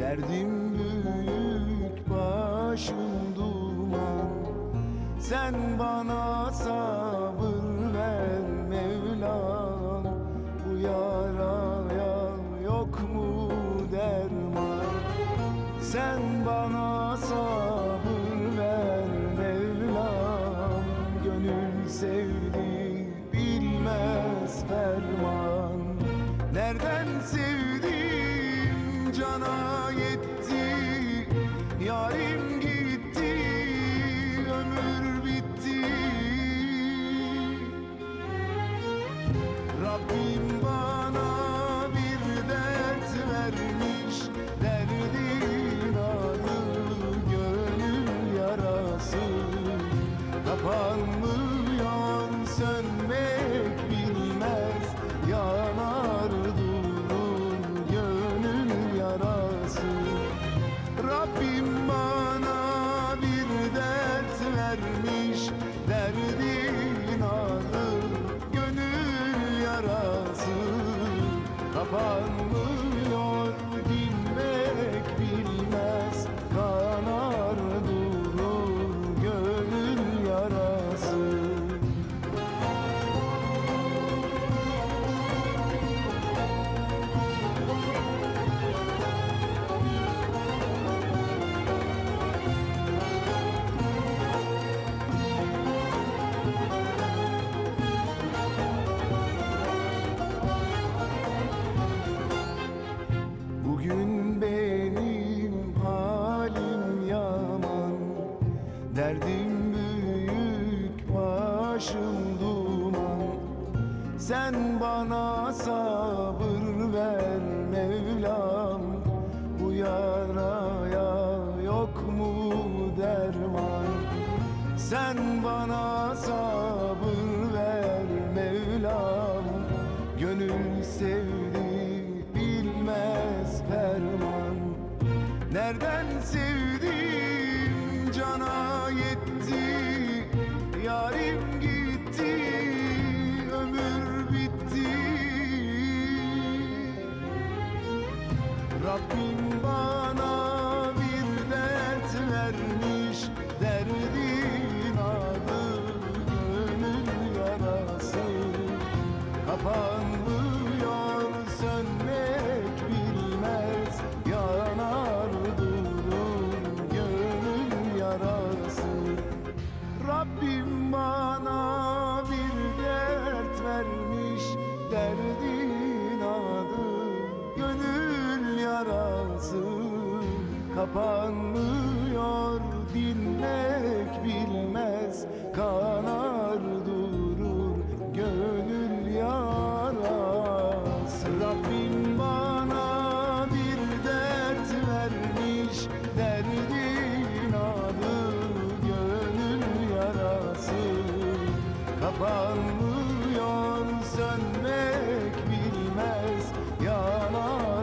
Derdim büyük başım duman. Sen bana sabır ver Mevlam. Bu yaraya yok mu derman? Sen bana sabır ver Mevlam. Gönül sevdi bilmez ferman. Nereden sevdi cana yetti Yarim gitti ömür bitti. Rabbim bana Kapanmıyor Sen bana sabır ver Mevlam. Bu yaraya yok mu derman? Sen bana sabır Rabbim bana Kapanmıyor dinmek bilmez Kanar durur gönül yarası. Rabbim bana bir dert vermiş Derdin adı gönül yarası. Kapanmıyor sönmek bilmez Yanar